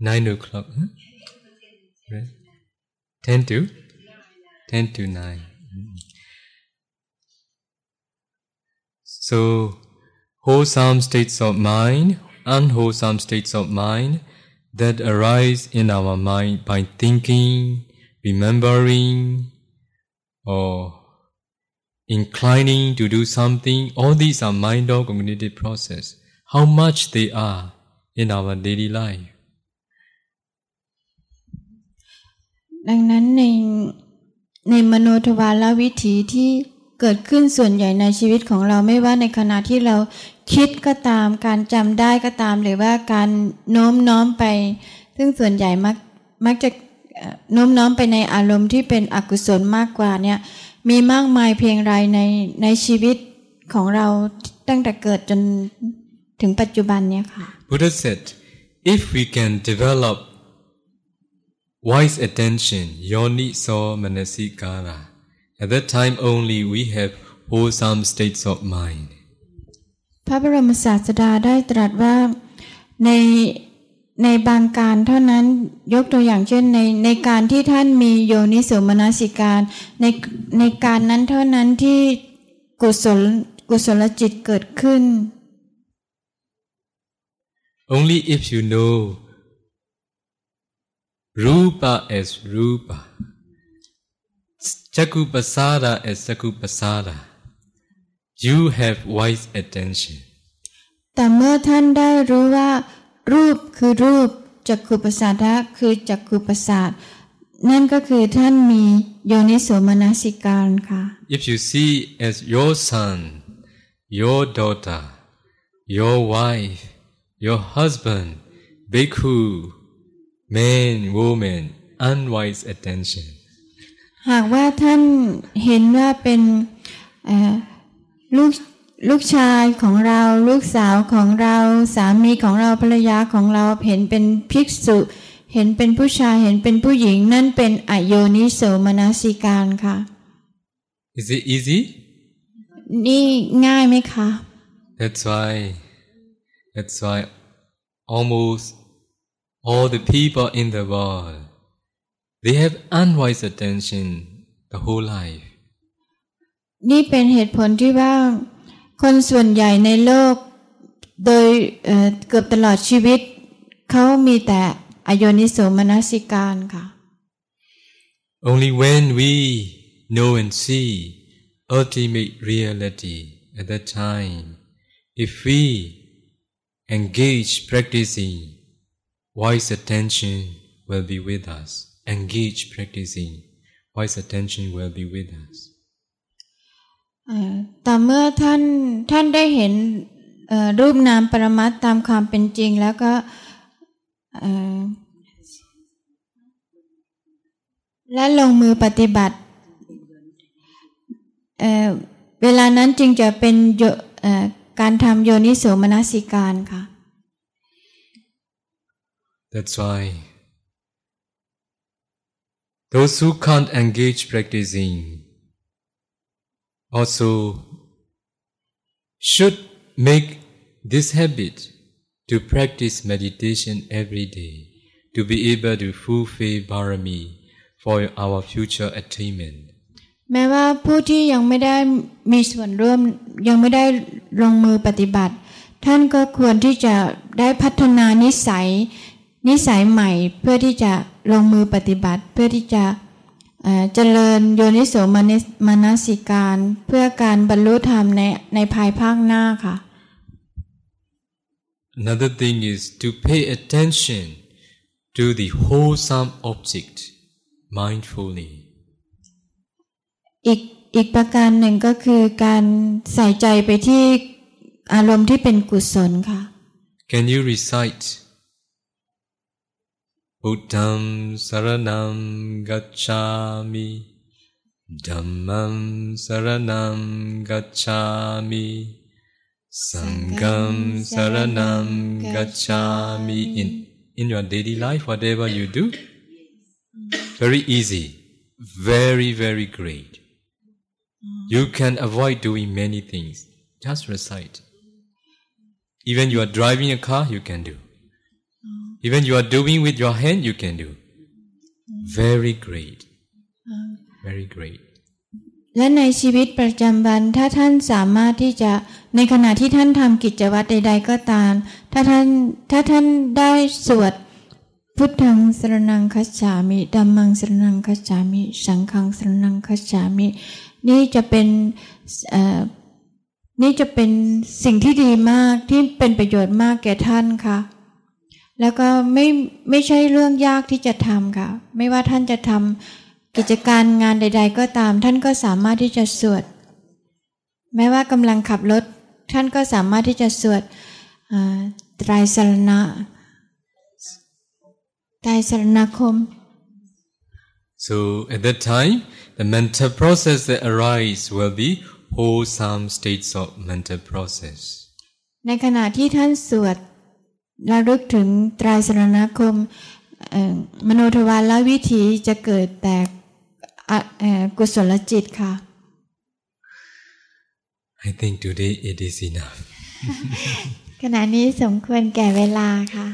nine o'clock. Huh? Right? Ten to ten to nine. So wholesome states of mind, unwholesome states of mind that arise in our mind by thinking, remembering, or inclining to do something, all these are mind or cognitive process. How much they are in our daily life. ดังนั้นในในมโนทวารวิถีที่เกิดขึ้นส่วนใหญ่ในชีวิตของเราไม่ว่าในขณะที่เราคิดก็ตามการจำได้ก็ตามหรือว่าการโน้มน้อมไป ซึ่งส่วนใหญ่มักมักจะโน้มน้อมไปในอารมณ์ที่เป็นอกุศลมากกว่าเนี่ยมีมากมายเพียงไรในในชีวิตของเราตั้งแต่เกิดจนถึงปัจจุบันเนี่ยค่ะ Buddha said if we can develop wise attention yoni so manasikara at that time only we have wholesome states of mind พระบรมศาสดาได้ตรัสว่าในในบางการเท่านั้นยกตัวอย่างเช่นในในการที่ท่านมีโยนิสมนสิการในในการนั้นเท่านั้นที่กุศลกุศลจิตเกิดขึ้น only if you know rupa as rupa chakupasada as chakupasada you have wise attention แต่เมื่อท่านได้รู้ว่า รูปคือรูปจักขุปสาทะคือจักขุปสาทนั่นก็คือท่านมีโยนิโสมนสิการค่ะ if you see as your son your daughter your wife your husband bhikkhu man woman unwise attention หากว่าท่านเห็นว่าเป็นลูกลูกชายของเราลูกสาวของเราสามีของเราภรรยาของเราเห็นเป็นภิกษุเห็นเป็นผู้ชายเห็นเป็นผู้หญิงนั่นเป็นอโยนิโสมนสิการค่ะ Is it easy นี่ง่ายไหมคะ That's why that's why almost all the people in the world they have unwise attention the whole life นี่เป็นเหตุผลที่ว่า คนส่วนใหญ่ในโลก โดยเเกือบตลอดชีวิต เขามีแต่อโยนิโสมนสิการค่ะ Only when we know and see ultimate reality at that time if we engage practicing wise attention will be with us engage practicing wise attention will be with us แต่เมื่อท่านท่านได้เห็นรูปนามปรมัตตามความเป็นจริงแล้วก็และลงมือปฏิบัติเเวลานั้นจึงจะเป็นการทำโยนิโสมนสิการค่ะ That's why those who can't engage practicing also should make this habit to practice meditation every day to be able to fulfill barami for our future attainment แม้ว่าผู้ที่ยังไม่ได้มีส่วนร่วมยังไม่ได้ลงมือปฏิบัติ ท่านก็ควรที่จะได้พัฒนานิสัย นิสัยใหม่เพื่อที่จะลงมือปฏิบัติ เพื่อที่จะเจริญโยนิโสมนสิการ เพื่อการบรรลุธรรมในในภายภาคหน้าค่ะ Another thing is to pay attention to the wholesome object mindfully อีกอีกประการหนึ่งก็คือการใส่ใจไปที่อารมณ์ที่เป็นกุศลค่ะ Can you recite Buddham saranam gacchami Dhammam saranam gacchami Sangham saranam gacchami in, in your daily life, whatever you do, very easy, very, very great. You can avoid doing many things. Just recite. Even you are driving a car, you can do. Even you are doing with your hand, you can do. Very great. Very great. และในชีวิตประจำวันถ้าท่านสามารถที่จะในขณะที่ท่านทำกิจวัตรใด ๆ ก็ตาม ถ้าท่านถ้าท่านได้สวดพุทธังสรนังคัจฉามิดัมมังสรนังคัจฉามิ สังฆังสรนังคัจฉามิ นี่จะเป็นนี่จะเป็นสิ่งที่ดีมากที่เป็นประโยชน์มากแก่ท่านค่ะ แล้วก็ไม่ไม่ใช่เรื่องยากที่จะทำค่ะ ไม่ว่าท่านจะทำกิจการงานใด ๆ ก็ตาม ท่านก็สามารถที่จะสวด แม้ว่ากำลังขับรถ ท่านก็สามารถที่จะสวดอ่าไตรสรณะไตรสรณคม So at that time, the mental process that arise will be wholesome states of mental process. ในขณะที่ท่านสวด ระลึกถึงไตรสรณคมเอ่อมโนทวารและวิถีจะเกิดแต่อะเอ่อกุศลจิตค่ะ I think today it is enough. ขณะนี้สมควรแก่เวลาค่ะ